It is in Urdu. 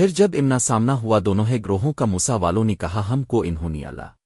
پھر جب امنا سامنا ہوا دونوں ہے گروہوں کا موسا والوں نے کہا، ہم کو انہوں نے اللہ